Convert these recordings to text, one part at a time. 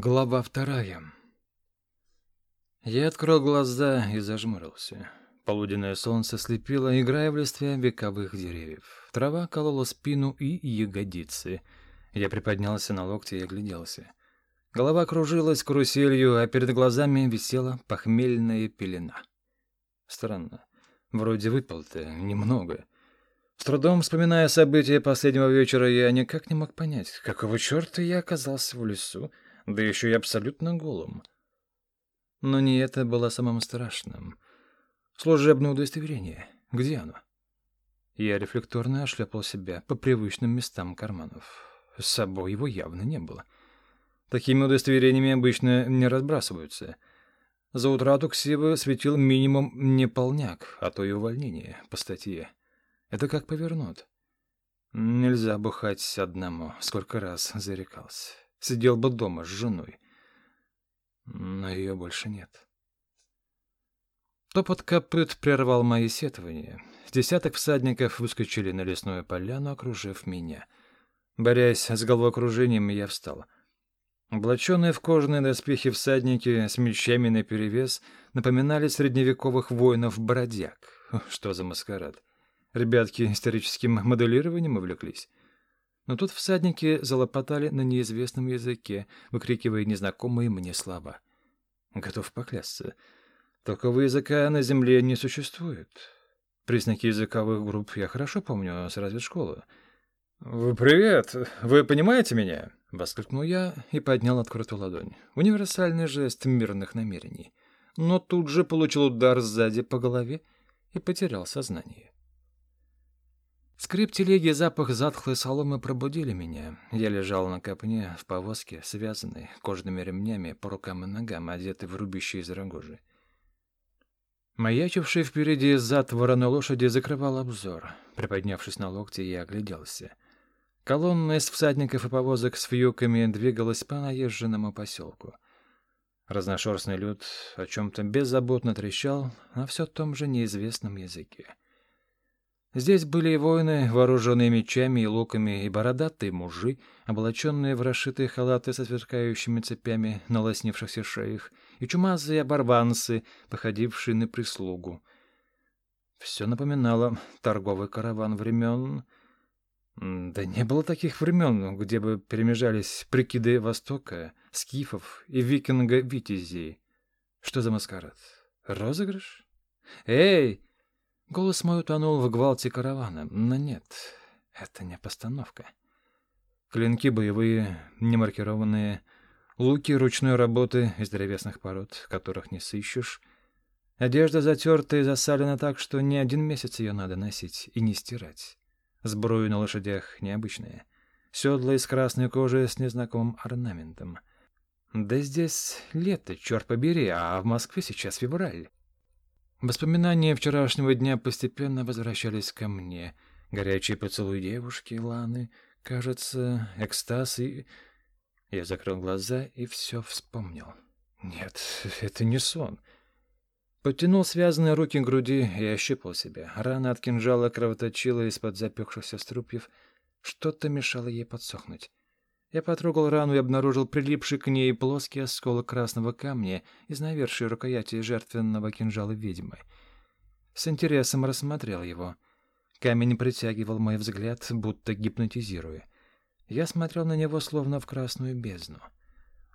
Глава вторая. Я открыл глаза и зажмурился. Полуденное солнце слепило, играя в листве вековых деревьев. Трава колола спину и ягодицы. Я приподнялся на локте и огляделся. Голова кружилась каруселью, а перед глазами висела похмельная пелена. Странно. Вроде выпал-то немного. С трудом вспоминая события последнего вечера, я никак не мог понять, какого черта я оказался в лесу, да еще и абсолютно голым. Но не это было самым страшным. Служебное удостоверение. Где оно? Я рефлекторно ошляпал себя по привычным местам карманов. С собой его явно не было. Такими удостоверениями обычно не разбрасываются. За утрату ксивы светил минимум неполняк, а то и увольнение по статье. Это как повернут. Нельзя бухать одному, сколько раз зарекался. Сидел бы дома с женой. Но ее больше нет. Топот копыт прервал мои сетования. Десяток всадников выскочили на лесную поляну, окружив меня. Борясь с головокружением, я встал. Облаченные в кожаные доспехи всадники с мечами наперевес напоминали средневековых воинов-бродяг. Что за маскарад? Ребятки историческим моделированием увлеклись. Но тут всадники залопотали на неизвестном языке, выкрикивая незнакомые мне слова. Готов поклясться. Такого языка на земле не существует. Признаки языковых групп я хорошо помню с разведшколы. «Вы привет! Вы понимаете меня?» — воскликнул я и поднял открытую ладонь. Универсальный жест мирных намерений. Но тут же получил удар сзади по голове и потерял сознание. Скрип телеги и запах затхлой соломы пробудили меня. Я лежал на копне в повозке, связанной кожаными ремнями по рукам и ногам, одетый в рубище из рогожи. Маячивший впереди зад вороной лошади закрывал обзор. Приподнявшись на локти, я огляделся. Колонна из всадников и повозок с вьюками двигалась по наезженному поселку. Разношерстный люд о чем-то беззаботно трещал на все том же неизвестном языке. Здесь были и воины, вооруженные мечами и луками, и бородатые мужи, облаченные в расшитые халаты со сверкающими цепями на лоснившихся шеях, и чумазые оборванцы, походившие на прислугу. Все напоминало торговый караван времен... Да не было таких времен, где бы перемежались прикиды Востока, скифов и викинга-витязей. Что за маскарад? Розыгрыш? Эй! Голос мой утонул в гвалте каравана, но нет, это не постановка. Клинки боевые, немаркированные, луки ручной работы из древесных пород, которых не сыщешь. Одежда затертая и засалена так, что не один месяц ее надо носить и не стирать. Сбрую на лошадях необычная. Седла из красной кожи с незнакомым орнаментом. Да здесь лето, черт побери, а в Москве сейчас февраль. Воспоминания вчерашнего дня постепенно возвращались ко мне. Горячий поцелуй девушки, Ланы, кажется, экстаз и... Я закрыл глаза и все вспомнил. Нет, это не сон. Подтянул связанные руки к груди и ощупал себя. Рана от кинжала кровоточила из-под запекшихся струпьев. Что-то мешало ей подсохнуть. Я потрогал рану и обнаружил прилипший к ней плоский осколок красного камня из навершия рукояти жертвенного кинжала ведьмы. С интересом рассмотрел его. Камень притягивал мой взгляд, будто гипнотизируя. Я смотрел на него словно в красную бездну.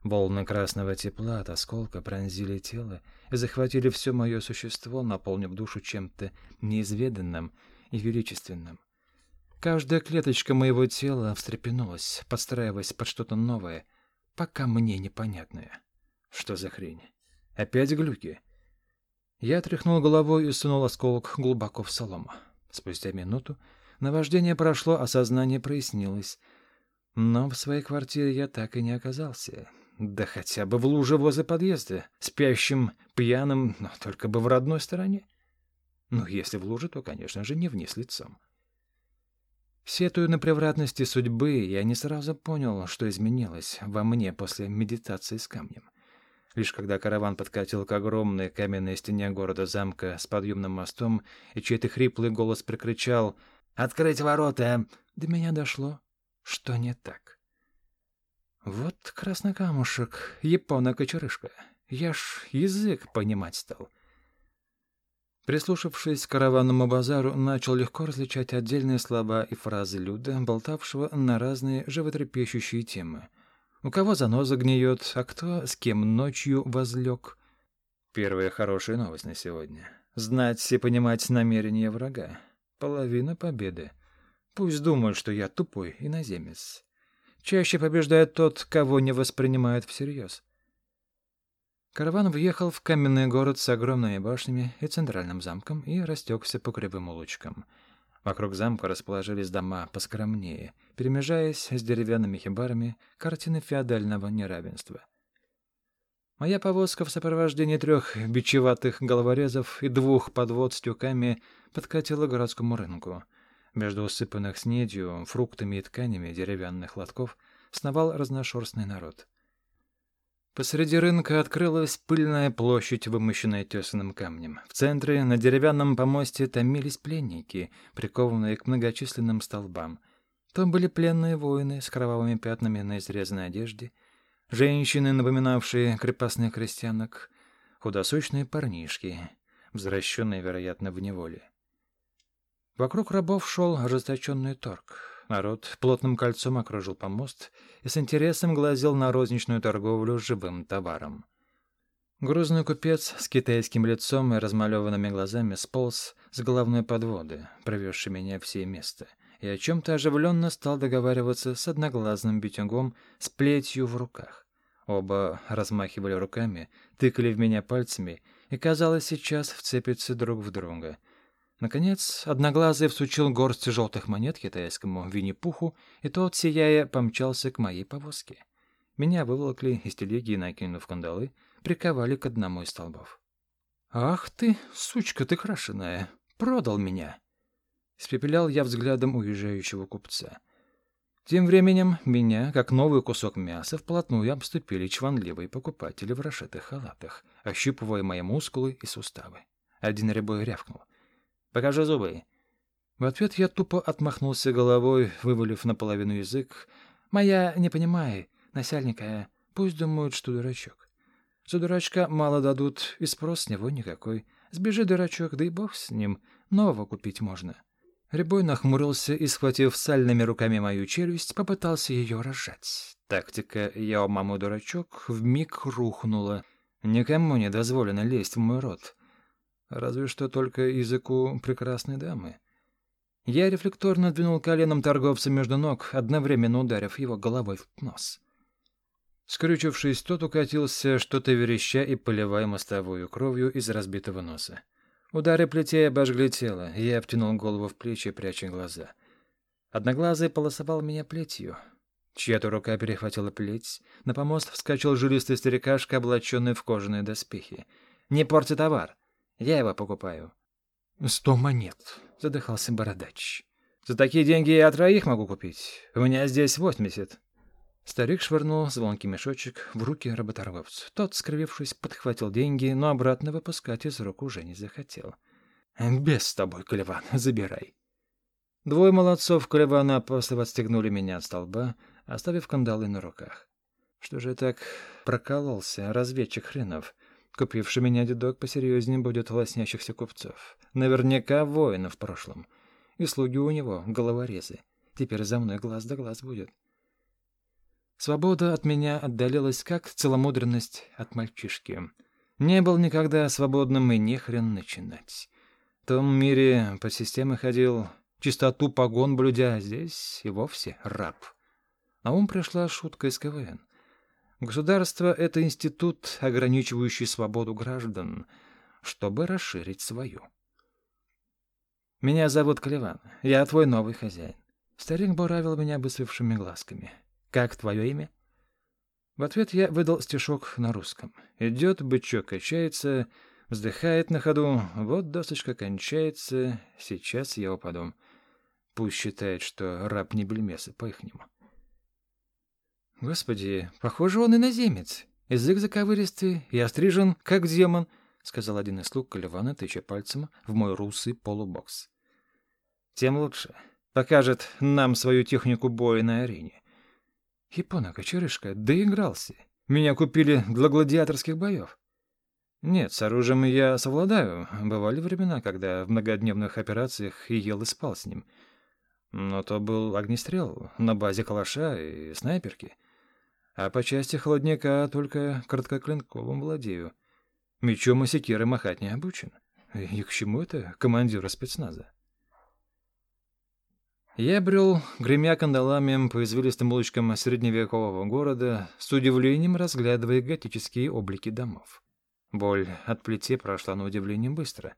Волны красного тепла от осколка пронзили тело и захватили все мое существо, наполнив душу чем-то неизведанным и величественным. Каждая клеточка моего тела встрепенулась, подстраиваясь под что-то новое, пока мне непонятное. Что за хрень? Опять глюки? Я тряхнул головой и сунул осколок глубоко в солому. Спустя минуту наваждение прошло, а сознание прояснилось. Но в своей квартире я так и не оказался. Да хотя бы в луже возле подъезда, спящим, пьяным, но только бы в родной стороне. Ну, если в луже, то, конечно же, не вниз лицом. Сетуя на превратности судьбы, я не сразу понял, что изменилось во мне после медитации с камнем. Лишь когда караван подкатил к огромной каменной стене города-замка с подъемным мостом, и чей-то хриплый голос прикричал «Открыть ворота!», до меня дошло, что не так. Вот красный камушек, япона-кочерышка. Я ж язык понимать стал. Прислушавшись к караванному базару, начал легко различать отдельные слова и фразы Люда, болтавшего на разные животрепещущие темы. У кого заноза гниет, а кто с кем ночью возлег. Первая хорошая новость на сегодня. Знать и понимать намерения врага. Половина победы. Пусть думают, что я тупой иноземец. Чаще побеждает тот, кого не воспринимают всерьез. Караван въехал в каменный город с огромными башнями и центральным замком и растекся по кривым улочкам. Вокруг замка расположились дома поскромнее, перемежаясь с деревянными хибарами картины феодального неравенства. Моя повозка в сопровождении трех бичеватых головорезов и двух подвод с тюками подкатила к городскому рынку. Между усыпанных снедью, фруктами и тканями деревянных лотков сновал разношерстный народ — Посреди рынка открылась пыльная площадь, вымощенная тесаным камнем. В центре, на деревянном помосте, томились пленники, прикованные к многочисленным столбам. Там были пленные воины с кровавыми пятнами на изрезанной одежде, женщины, напоминавшие крепостных крестьянок, худосочные парнишки, возвращенные, вероятно, в неволе. Вокруг рабов шел ожесточенный торг. Народ плотным кольцом окружил помост и с интересом глазел на розничную торговлю живым товаром. Грузный купец с китайским лицом и размалеванными глазами сполз с головной подводы, провезший меня в сие место, и о чем-то оживленно стал договариваться с одноглазным битюгом с плетью в руках. Оба размахивали руками, тыкали в меня пальцами и, казалось, сейчас вцепятся друг в друга — Наконец, Одноглазый всучил горсть желтых монет китайскому Винни-Пуху, и тот, сияя, помчался к моей повозке. Меня выволокли из телеги и, накинув кандалы, приковали к одному из столбов. «Ах ты, сучка ты крашеная! Продал меня!» Спепелял я взглядом уезжающего купца. Тем временем меня, как новый кусок мяса, вплотную обступили чванливые покупатели в расшитых халатах, ощупывая мои мускулы и суставы. Один рябой рявкнул. Покажи зубы». В ответ я тупо отмахнулся головой, вывалив наполовину язык. «Моя, не понимай, насяльника, пусть думают, что дурачок. За дурачка мало дадут, и спрос с него никакой. Сбежи, дурачок, да и бог с ним, нового купить можно». Рябой нахмурился и, схватив сальными руками мою челюсть, попытался ее разжать. Тактика «я у маму дурачок» вмиг рухнула. Никому не дозволено лезть в мой рот. Разве что только языку прекрасной дамы. Я рефлекторно двинул коленом торговца между ног, одновременно ударив его головой в нос. Скрючившись, тот укатился, что-то вереща и поливая мостовую кровью из разбитого носа. Удары плетей обожгли тело, я обтянул голову в плечи, пряча глаза. Одноглазый полосовал меня плетью. Чья-то рука перехватила плеть. На помост вскочил жилистый старикашка, облаченный в кожаные доспехи. «Не порти товар!» Я его покупаю. Сто монет, задыхался бородач. За такие деньги я троих могу купить. У меня здесь восемьдесят. Старик швырнул звонкий мешочек в руки работорговцу. Тот, скривившись, подхватил деньги, но обратно выпускать из рук уже не захотел. «Без с тобой, Колеван, забирай». Двое молодцов Колевана после отстегнули меня от столба, оставив кандалы на руках. Что же так прокололся разведчик хренов? Купивший меня дедок посерьезнее будет лоснящихся купцов. Наверняка воина в прошлом. И слуги у него — головорезы. Теперь за мной глаз да глаз будет. Свобода от меня отдалилась, как целомудренность от мальчишки. Не был никогда свободным и не хрен начинать. В том мире по системе ходил, чистоту погон блюдя, а здесь и вовсе раб. На ум пришла шутка из КВН — Государство — это институт, ограничивающий свободу граждан, чтобы расширить свою. «Меня зовут Клеван. Я твой новый хозяин». Старик буравил меня быстревшими глазками. «Как твое имя?» В ответ я выдал стишок на русском. Идет бычок, качается, вздыхает на ходу. Вот досочка кончается, сейчас я упаду. Пусть считает, что раб не бельмеса по-ихнему. «Господи, похоже, он иноземец. Язык заковыристый и острижен, как демон», — сказал один из слуг Каливана, тыча пальцем в мой русый полубокс. «Тем лучше. Покажет нам свою технику боя на арене. Японок-очерышка доигрался. Меня купили для гладиаторских боев. Нет, с оружием я совладаю. Бывали времена, когда в многодневных операциях и ел и спал с ним. Но то был огнестрел на базе калаша и снайперки. А по части холодняка только короткоклинковым владею. Мечом и секирой махать не обучен. И к чему это командира спецназа? Я брел, гремя кандалами по извилистым улочкам средневекового города, с удивлением разглядывая готические облики домов. Боль от плети прошла на удивление быстро.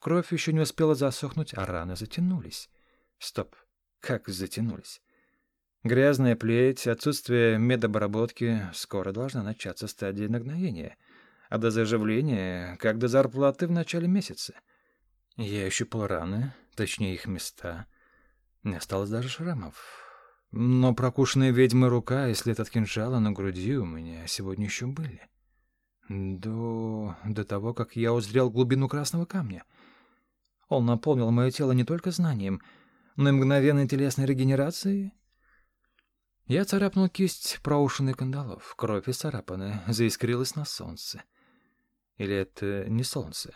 Кровь еще не успела засохнуть, а раны затянулись. Стоп, как затянулись? Грязная плеть, отсутствие медобработки, скоро должна начаться стадия нагноения. А до заживления, как до зарплаты в начале месяца. Я ощупал раны, точнее их места — не осталось даже шрамов. Но прокушенная ведьмы рука и след от кинжала на груди у меня сегодня еще были. До... до того, как я узрел глубину красного камня. Он наполнил мое тело не только знанием, но и мгновенной телесной регенерацией. Я царапнул кисть проушенной кандалов. Кровь исцарапанная, заискрилась на солнце. Или это не солнце?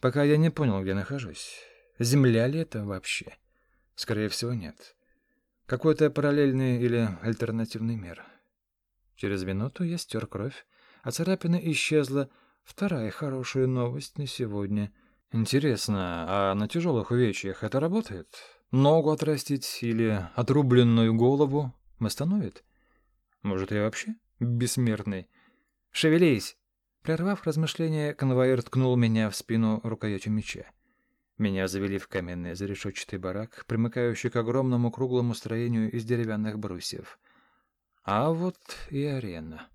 Пока я не понял, где нахожусь. Земля ли это вообще? — Скорее всего, нет. Какой-то параллельный или альтернативный мир. Через минуту я стер кровь, а царапина исчезла. Вторая хорошая новость на сегодня. Интересно, а на тяжелых увечьях это работает? Ногу отрастить или отрубленную голову восстановит? Может, я вообще бессмертный? Шевелись! Прервав размышления, конвоир ткнул меня в спину рукоятью меча. Меня завели в каменный зарешетчатый барак, примыкающий к огромному круглому строению из деревянных брусьев. А вот и арена.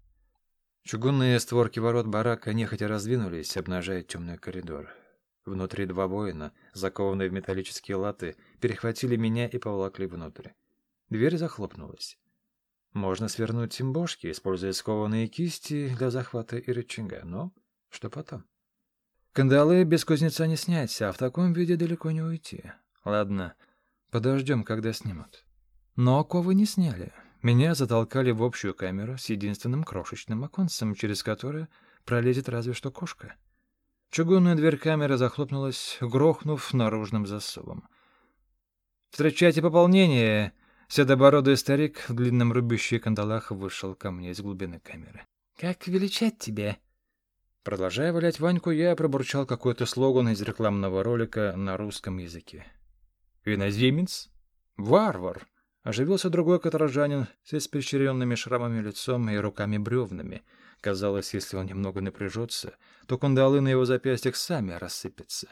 Чугунные створки ворот барака нехотя раздвинулись, обнажая темный коридор. Внутри два воина, закованные в металлические латы, перехватили меня и поволокли внутрь. Дверь захлопнулась. Можно свернуть им используя скованные кисти для захвата и рычага, но что потом? Кандалы без кузнеца не снять, а в таком виде далеко не уйти. Ладно, подождем, когда снимут. Но оковы не сняли. Меня затолкали в общую камеру с единственным крошечным оконцем, через которое пролезет разве что кошка. Чугунная дверь камеры захлопнулась, грохнув наружным засовом. «Встречайте пополнение!» Седобородый старик в длинном рубящих кандалах вышел ко мне из глубины камеры. «Как величать тебя?» Продолжая валять Ваньку, я пробурчал какой-то слоган из рекламного ролика на русском языке. «Иноземец? Варвар!» Оживился другой каторжанин с испещренными шрамами лицом и руками-бревнами. Казалось, если он немного напряжется, то кандалы на его запястьях сами рассыпятся.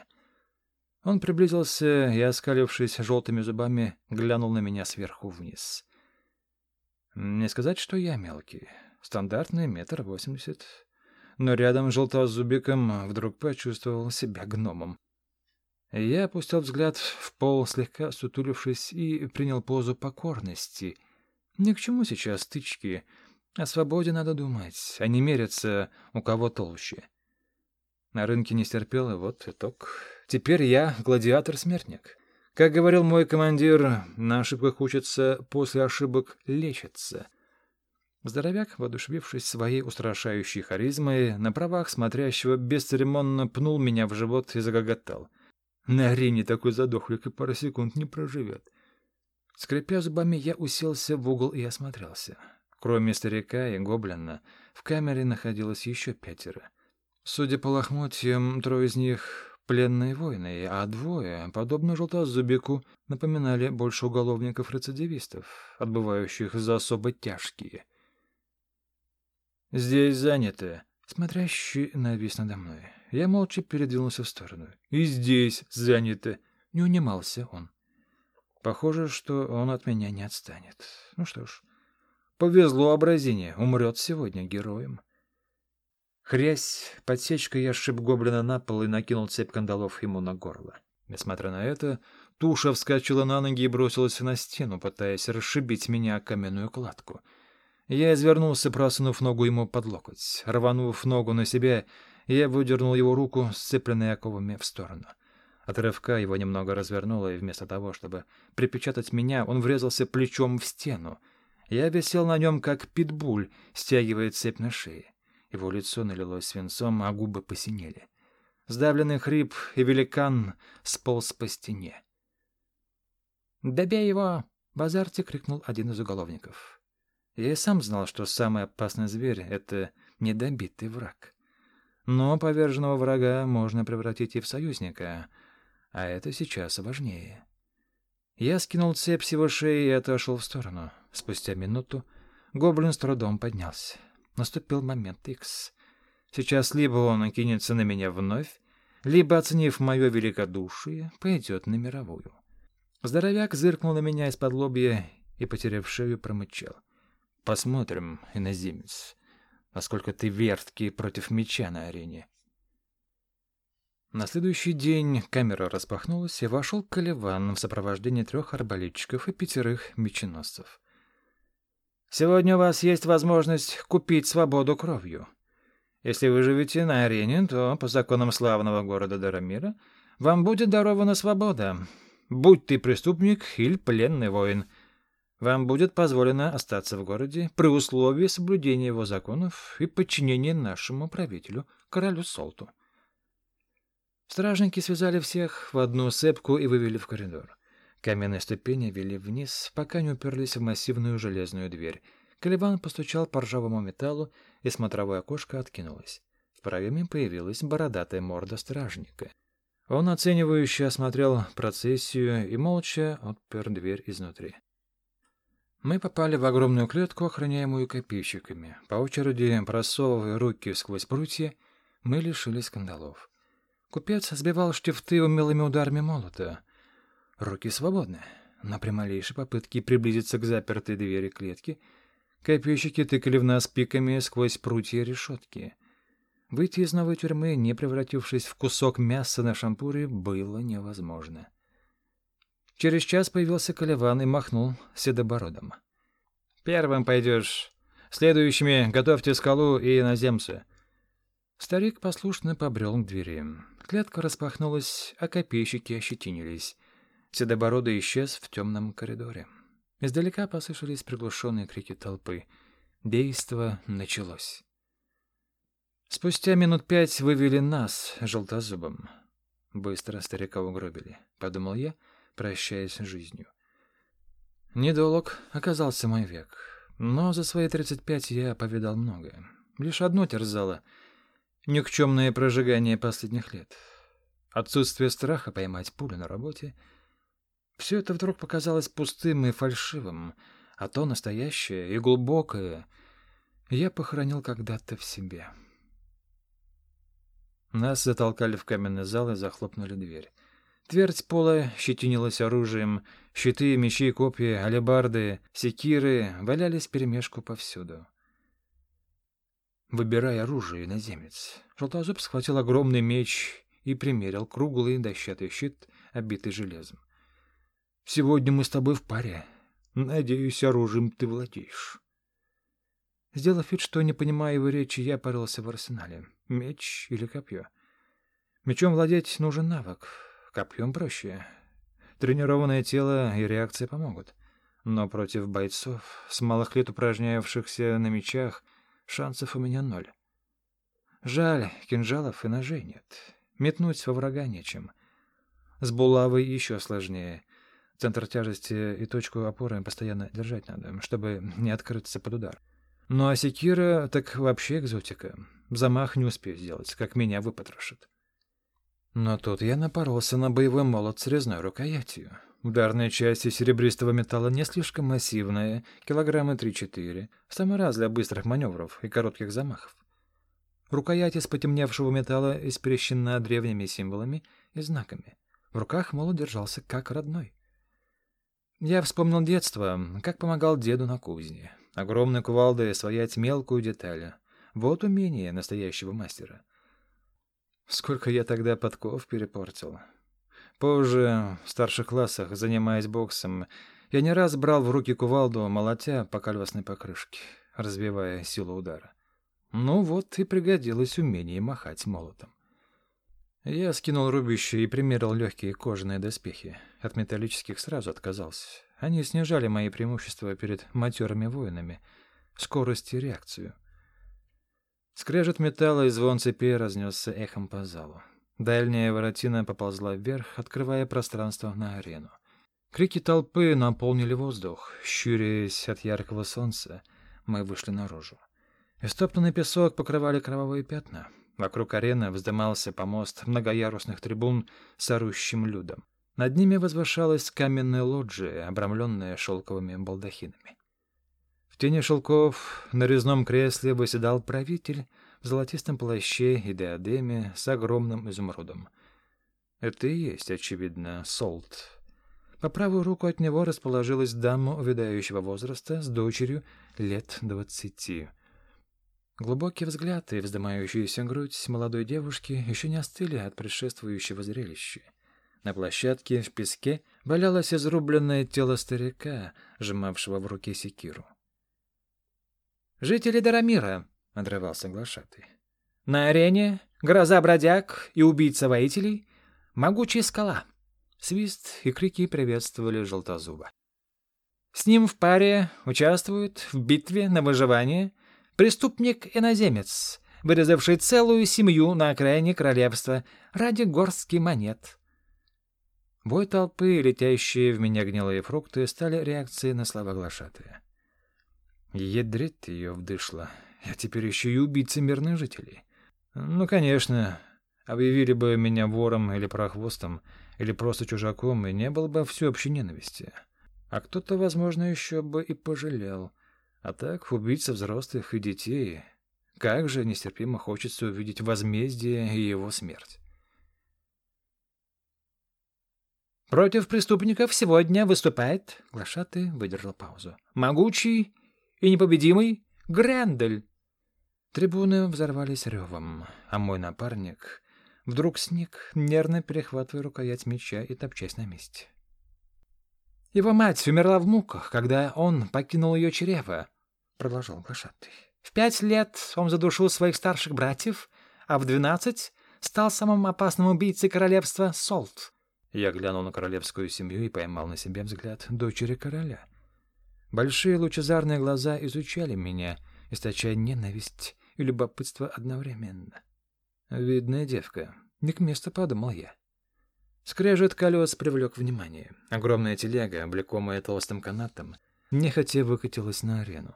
Он приблизился и, оскалившись желтыми зубами, глянул на меня сверху вниз. Не сказать, что я мелкий. Стандартный метр восемьдесят но рядом с желтозубиком вдруг почувствовал себя гномом. Я опустил взгляд в пол, слегка сутулившись, и принял позу покорности. Ни к чему сейчас стычки. О свободе надо думать, а не мериться, у кого толще. На рынке не стерпел, и вот итог. Теперь я гладиатор-смертник. Как говорил мой командир, на ошибках учатся, после ошибок лечатся. Здоровяк, воодушевившись своей устрашающей харизмой, на правах смотрящего бесцеремонно пнул меня в живот и загоготал. На арене такой задохлик и пару секунд не проживет. Скрипя зубами, я уселся в угол и осмотрелся. Кроме старика и гоблина, в камере находилось еще пятеро. Судя по лохмотьям, трое из них — пленные воины, а двое, подобно желтозубику, напоминали больше уголовников-рецидивистов, отбывающих за особо тяжкие — «Здесь занято». Смотрящий навис надо мной. Я молча передвинулся в сторону. «И здесь занято». Не унимался он. Похоже, что он от меня не отстанет. Ну что ж, повезло образине, умрет сегодня героем. Хрясь, подсечкой я сшиб гоблина на пол и накинул цепь кандалов ему на горло. Несмотря на это, туша вскочила на ноги и бросилась на стену, пытаясь расшибить меня о каменную кладку — я извернулся, просунув ногу ему под локоть. Рванув ногу на себя, я выдернул его руку, сцепленной оковами, в сторону. От рывка его немного развернуло, и вместо того, чтобы припечатать меня, он врезался плечом в стену. Я висел на нем, как питбуль, стягивая цепь на шее. Его лицо налилось свинцом, а губы посинели. Сдавленный хрип, и великан сполз по стене. «Добей его!» — в крикнул один из уголовников. Я и сам знал, что самый опасный зверь — это недобитый враг. Но поверженного врага можно превратить и в союзника, а это сейчас важнее. Я скинул цепь с его шеи и отошел в сторону. Спустя минуту гоблин с трудом поднялся. Наступил момент Икс. Сейчас либо он накинется на меня вновь, либо, оценив мое великодушие, пойдет на мировую. Здоровяк зыркнул на меня из-под лобья и, потеряв шею, промычал. «Посмотрим, иноземец, насколько ты верткий против меча на арене». На следующий день камера распахнулась, и вошел Каливан в сопровождении трех арбалетчиков и пятерых меченосцев. «Сегодня у вас есть возможность купить свободу кровью. Если вы живете на арене, то, по законам славного города Дарамира, вам будет дарована свобода. Будь ты преступник или пленный воин, вам будет позволено остаться в городе при условии соблюдения его законов и подчинения нашему правителю, королю Солту. Стражники связали всех в одну цепку и вывели в коридор. Каменные ступени вели вниз, пока не уперлись в массивную железную дверь. Калибан постучал по ржавому металлу, и смотровое окошко откинулось. В проеме появилась бородатая морда стражника. Он оценивающе осмотрел процессию и молча отпер дверь изнутри. Мы попали в огромную клетку, охраняемую копейщиками. По очереди, просовывая руки сквозь прутья, мы лишились скандалов. Купец сбивал штифты умелыми ударами молота. Руки свободны, но при малейшей попытке приблизиться к запертой двери клетки копейщики тыкали в нас пиками сквозь прутья решетки. Выйти из новой тюрьмы, не превратившись в кусок мяса на шампуре, было невозможно. Через час появился Колеван и махнул седобородом. «Первым пойдешь. Следующими готовьте скалу и иноземцы». Старик послушно побрел к двери. Клетка распахнулась, а копейщики ощетинились. Седобородый исчез в темном коридоре. Издалека послышались приглушенные крики толпы. Действо началось. Спустя минут пять вывели нас, желтозубом. Быстро старика угробили, — подумал я, прощаясь с жизнью. Недолг оказался мой век, но за свои тридцать пять я повидал многое. Лишь одно терзало — Никчемное прожигание последних лет. Отсутствие страха поймать пулю на работе. Все это вдруг показалось пустым и фальшивым, а то настоящее и глубокое я похоронил когда-то в себе. Нас затолкали в каменный зал и захлопнули дверь. Твердь пола щетинилась оружием, щиты, мечи, копья, алебарды, секиры валялись перемешку повсюду. Выбирай оружие, иноземец. Желтозуб схватил огромный меч и примерил круглый дощатый щит, обитый железом. «Сегодня мы с тобой в паре. Надеюсь, оружием ты владеешь». Сделав вид, что не понимая его речи, я порылся в арсенале. Меч или копье? Мечом владеть нужен навык, копьем проще. Тренированное тело и реакция помогут. Но против бойцов, с малых лет упражнявшихся на мечах, Шансов у меня ноль. Жаль, кинжалов и ножей нет. Метнуть во врага нечем. С булавой еще сложнее. Центр тяжести и точку опоры постоянно держать надо, чтобы не открыться под удар. Ну а секира так вообще экзотика. Замах не успею сделать, как меня выпотрошит. Но тут я напоролся на боевой молот с резной рукоятью. Ударная часть серебристого металла не слишком массивная, килограмма 3-4, в самый раз для быстрых маневров и коротких замахов. Рукоять из потемневшего металла исперещена древними символами и знаками. В руках молот держался как родной. Я вспомнил детство, как помогал деду на кузне. Огромной кувалдой своять мелкую деталь. Вот умение настоящего мастера. Сколько я тогда подков перепортил. Позже, в старших классах, занимаясь боксом, я не раз брал в руки кувалду, молотя по колесной покрышке, развивая силу удара. Ну вот и пригодилось умение махать молотом. Я скинул рубище и примерил легкие кожаные доспехи. От металлических сразу отказался. Они снижали мои преимущества перед матерыми воинами, скорость и реакцию. Скрежет металла и звон цепи разнесся эхом по залу. Дальняя воротина поползла вверх, открывая пространство на арену. Крики толпы наполнили воздух. Щурясь от яркого солнца, мы вышли наружу. Истоптанный песок покрывали кровавые пятна. Вокруг арены вздымался помост многоярусных трибун с орущим людом. Над ними возвышалась каменная лоджия, обрамленная шелковыми балдахинами. В тени шелков на резном кресле выседал правитель в золотистом плаще и диадеме с огромным изумрудом. Это и есть, очевидно, Солт. По правую руку от него расположилась дама увядающего возраста с дочерью лет двадцати. Глубокий взгляд и вздымающаяся грудь молодой девушки еще не остыли от предшествующего зрелища. На площадке в песке валялось изрубленное тело старика, сжимавшего в руке секиру. «Жители Дарамира», — отрывался глашатый. «На арене гроза бродяг и убийца воителей, могучая скала». Свист и крики приветствовали Желтозуба. С ним в паре участвует в битве на выживание — Преступник-иноземец, вырезавший целую семью на окраине королевства ради горстки монет. Бой толпы, летящие в меня гнилые фрукты, стали реакцией на слова глашатая. Ядрит ее вдышло. Я теперь еще и убийца мирных жителей. Ну, конечно, объявили бы меня вором или прохвостом, или просто чужаком, и не было бы всеобщей ненависти. А кто-то, возможно, еще бы и пожалел. А так, убийца взрослых и детей. Как же нестерпимо хочется увидеть возмездие и его смерть. «Против преступников сегодня выступает...» — глашатый выдержал паузу. «Могучий и непобедимый Грендель!» Трибуны взорвались ревом, а мой напарник вдруг сник, нервно перехватывая рукоять меча и топчась на месте. Его мать умерла в муках, когда он покинул ее чрево, — продолжал глашатый. В пять лет он задушил своих старших братьев, а в двенадцать стал самым опасным убийцей королевства Солт. Я глянул на королевскую семью и поймал на себе взгляд дочери короля. Большие лучезарные глаза изучали меня, источая ненависть и любопытство одновременно. Видная девка. Не к месту подумал я. Скрежет колес привлек внимание. Огромная телега, облекомая толстым канатом, нехотя выкатилась на арену.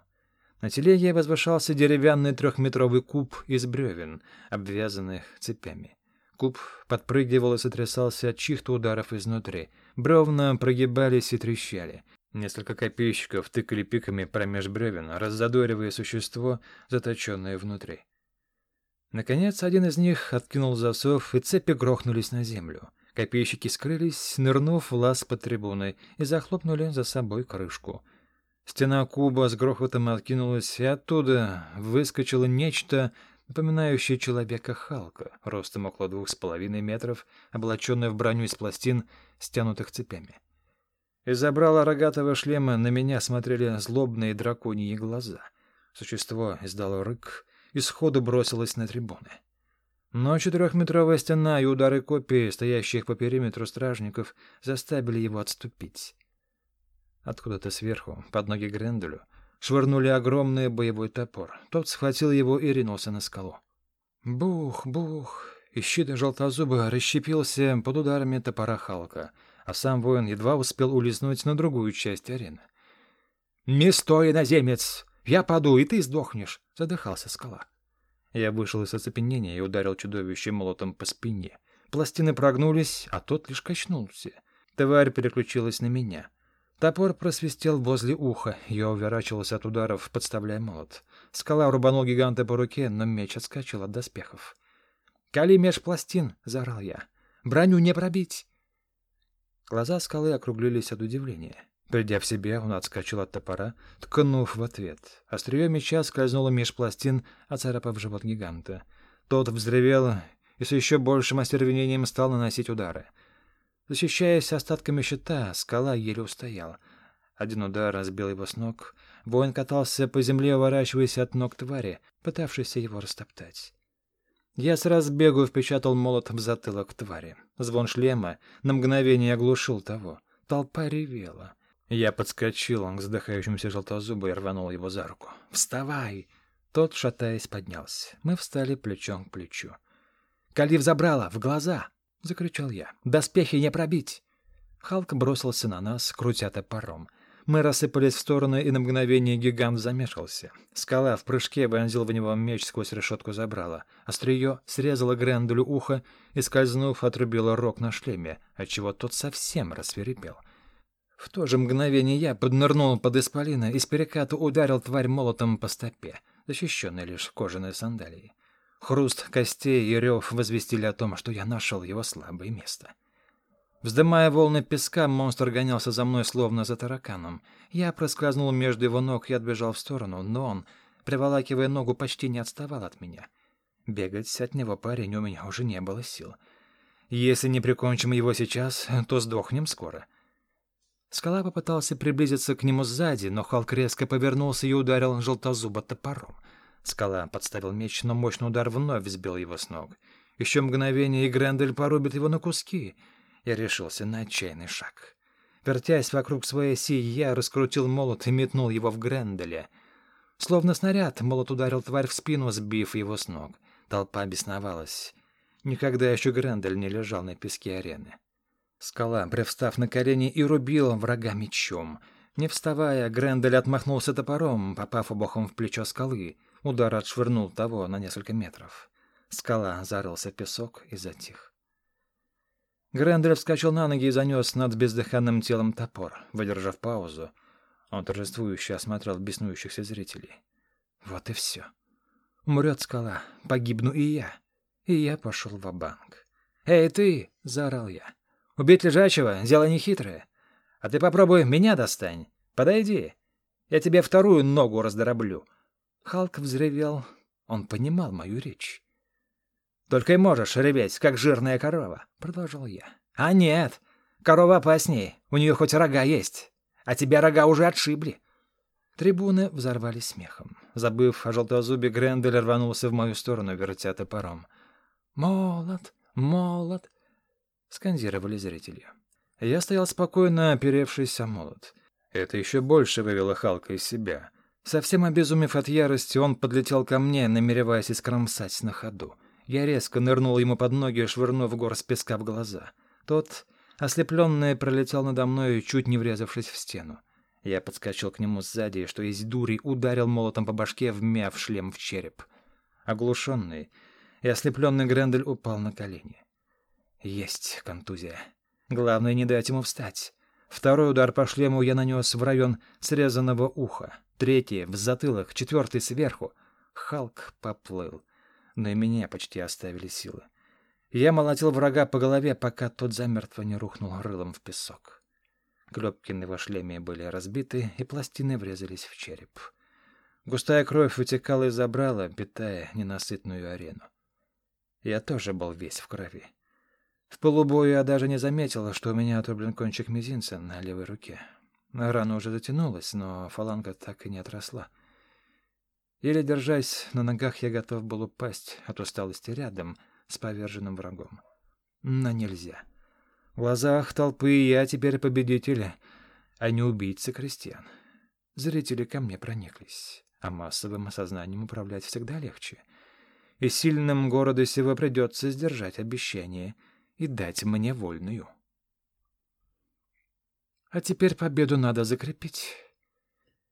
На телеге возвышался деревянный трехметровый куб из бревен, обвязанных цепями. Куб подпрыгивал и сотрясался от чьих-то ударов изнутри. Бревна прогибались и трещали. Несколько копейщиков тыкали пиками промеж бревен, раззадоривая существо, заточенное внутри. Наконец, один из них откинул засов, и цепи грохнулись на землю. Копейщики скрылись, нырнув в лаз под трибуной, и захлопнули за собой крышку. Стена куба с грохотом откинулась, и оттуда выскочило нечто, напоминающее человека Халка, ростом около двух с половиной метров, облаченное в броню из пластин, стянутых цепями. Из забрала рогатого шлема на меня смотрели злобные драконьи глаза. Существо издало рык и сходу бросилось на трибуны. Но четырехметровая стена и удары копий, стоящих по периметру стражников, заставили его отступить. Откуда-то сверху, под ноги Гренделю, швырнули огромный боевой топор. Тот схватил его и ринулся на скалу. Бух, бух, и щит желтозуба расщепился под ударами топора Халка, а сам воин едва успел улизнуть на другую часть арены. «Не стой, иноземец! Я паду, и ты сдохнешь!» — задыхался скала. Я вышел из оцепенения и ударил чудовище молотом по спине. Пластины прогнулись, а тот лишь качнулся. Тварь переключилась на меня. Топор просвистел возле уха, я уворачивался от ударов, подставляя молот. Скала рубанул гиганта по руке, но меч отскочил от доспехов. «Кали меж пластин!» — заорал я. «Броню не пробить!» Глаза скалы округлились от удивления. Придя в себя, он отскочил от топора, ткнув в ответ. Острие меча скользнуло меж пластин, оцарапав живот гиганта. Тот взревел и с еще большим остервенением стал наносить удары. Защищаясь остатками щита, скала еле устояла. Один удар разбил его с ног. Воин катался по земле, уворачиваясь от ног твари, пытавшейся его растоптать. Я с разбегу впечатал молот в затылок твари. Звон шлема на мгновение оглушил того. Толпа ревела. Я подскочил к задыхающемуся желтозубу и рванул его за руку. «Вставай!» Тот, шатаясь, поднялся. Мы встали плечом к плечу. «Калив забрала! В глаза!» — закричал я. «Доспехи не пробить!» Халк бросился на нас, крутя топором. Мы рассыпались в стороны, и на мгновение гигант замешался. Скала в прыжке вонзил в него меч сквозь решетку забрала. Острие срезало Грендулю ухо и, скользнув, отрубило рог на шлеме, отчего тот совсем рассверепел. — в то же мгновение я поднырнул под исполина и с перекату ударил тварь молотом по стопе, защищенной лишь кожаной сандалией. Хруст костей и рев возвестили о том, что я нашел его слабое место. Вздымая волны песка, монстр гонялся за мной, словно за тараканом. Я проскользнул между его ног и отбежал в сторону, но он, приволакивая ногу, почти не отставал от меня. Бегать от него парень у меня уже не было сил. Если не прикончим его сейчас, то сдохнем скоро. Скала попытался приблизиться к нему сзади, но Халк резко повернулся и ударил желтозуба топором. Скала подставил меч, но мощный удар вновь сбил его с ног. Еще мгновение, и Грендель порубит его на куски. Я решился на отчаянный шаг. Вертясь вокруг своей оси, я раскрутил молот и метнул его в Гренделя. Словно снаряд, молот ударил тварь в спину, сбив его с ног. Толпа бесновалась. Никогда еще Грендель не лежал на песке арены. Скала, привстав на колени, и рубил врага мечом. Не вставая, Грендель отмахнулся топором, попав обухом в плечо скалы. Удар отшвырнул того на несколько метров. Скала зарылся в песок и затих. Грендель вскочил на ноги и занес над бездыханным телом топор. Выдержав паузу, он торжествующе осмотрел беснующихся зрителей. Вот и все. Умрет скала, погибну и я. И я пошел в банк «Эй, ты!» — заорал я. Убить лежачего — дело нехитрое. А ты попробуй меня достань. Подойди. Я тебе вторую ногу раздроблю. Халк взревел. Он понимал мою речь. «Только и можешь реветь, как жирная корова», — продолжал я. «А нет, корова опасней, у нее хоть рога есть, а тебя рога уже отшибли». Трибуны взорвались смехом. Забыв о желтозубе, Грендель рванулся в мою сторону, вертя топором. «Молот, молот, скандировали зрители. Я стоял спокойно, оперевшись о молот. Это еще больше вывело Халка из себя. Совсем обезумев от ярости, он подлетел ко мне, намереваясь искромсать на ходу. Я резко нырнул ему под ноги, швырнув горсть песка в глаза. Тот, ослепленный, пролетел надо мной, чуть не врезавшись в стену. Я подскочил к нему сзади и, что есть дури, ударил молотом по башке, вмяв шлем в череп. Оглушенный и ослепленный Грендель упал на колени. Есть контузия. Главное, не дать ему встать. Второй удар по шлему я нанес в район срезанного уха. Третий — в затылок, четвертый — сверху. Халк поплыл. Но и меня почти оставили силы. Я молотил врага по голове, пока тот замертво не рухнул рылом в песок. Клепки на его шлеме были разбиты, и пластины врезались в череп. Густая кровь вытекала из забрала, питая ненасытную арену. Я тоже был весь в крови. В полубою я даже не заметила, что у меня отрублен кончик мизинца на левой руке. Рана уже затянулась, но фаланга так и не отросла. Еле держась на ногах, я готов был упасть от усталости рядом с поверженным врагом. Но нельзя. В глазах толпы я теперь победитель, а не убийца крестьян. Зрители ко мне прониклись, а массовым осознанием управлять всегда легче. И сильным городу сего придется сдержать обещание — и дать мне вольную. А теперь победу надо закрепить.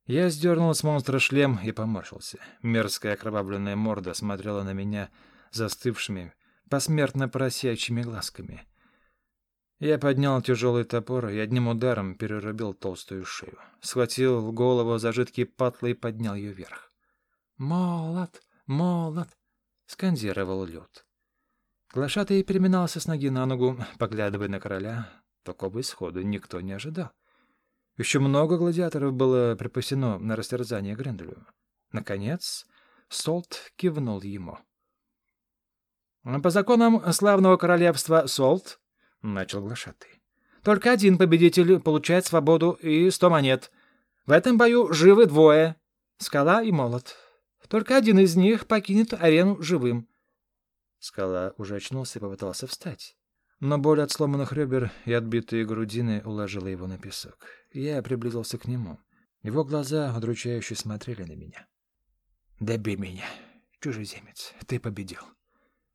Я сдернул с монстра шлем и поморщился. Мерзкая окровавленная морда смотрела на меня застывшими, посмертно поросячьими глазками. Я поднял тяжелый топор и одним ударом перерубил толстую шею. Схватил голову за жидкий патло и поднял ее вверх. «Молот! Молот!» — скандировал лед. Глашатый переминался с ноги на ногу, поглядывая на короля. Такого исхода никто не ожидал. Еще много гладиаторов было припасено на растерзание Гренделю. Наконец, Солт кивнул ему. «По законам славного королевства Солт», — начал глашатый, — «только один победитель получает свободу и сто монет. В этом бою живы двое — скала и молот. Только один из них покинет арену живым. Скала уже очнулся и попытался встать. Но боль от сломанных ребер и отбитые грудины уложила его на песок. Я приблизился к нему. Его глаза удручающе смотрели на меня. «Добей меня, чужеземец, ты победил».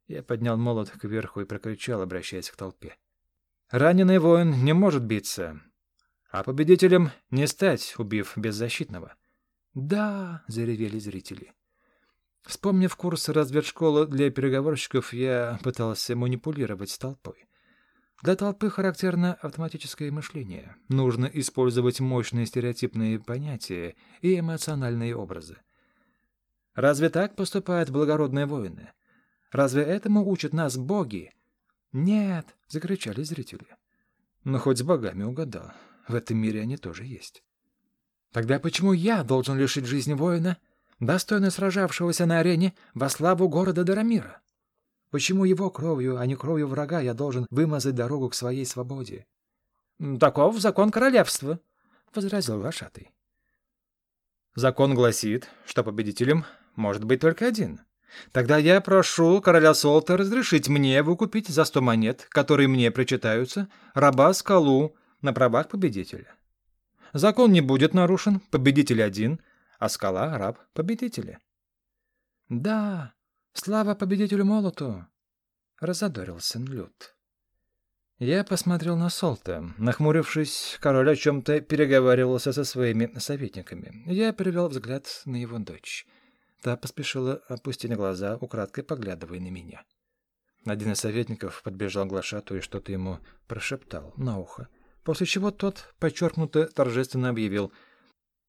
Я поднял молот кверху и прокричал, обращаясь к толпе. «Раненый воин не может биться, а победителем не стать, убив беззащитного». «Да!» — заревели зрители. Вспомнив курс разведшколы для переговорщиков, я пытался манипулировать толпой. Для толпы характерно автоматическое мышление. Нужно использовать мощные стереотипные понятия и эмоциональные образы. Разве так поступают благородные воины? Разве этому учат нас боги? Нет, закричали зрители. Но хоть с богами угадал. В этом мире они тоже есть. Тогда почему я должен лишить жизни воина, достойно сражавшегося на арене во славу города Дарамира? Почему его кровью, а не кровью врага, я должен вымазать дорогу к своей свободе? — Таков закон королевства, — возразил Глашатый. — Закон гласит, что победителем может быть только один. Тогда я прошу короля Солта разрешить мне выкупить за сто монет, которые мне причитаются, раба Скалу на правах победителя. Закон не будет нарушен, победитель один, а Скала — раб победителя. — Да, слава победителю Молоту! — разодорился Нлют. Я посмотрел на Солта. Нахмурившись, король о чем-то переговаривался со своими советниками. Я перевел взгляд на его дочь. Та поспешила опустить глаза, украдкой поглядывая на меня. Один из советников подбежал к глашату и что-то ему прошептал на ухо, после чего тот подчеркнуто торжественно объявил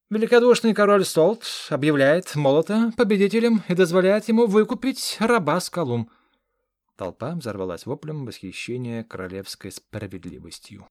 «Великодушный король Столт объявляет Молота победителем и дозволяет ему выкупить раба Скалум». Толпа взорвалась воплем восхищения королевской справедливостью.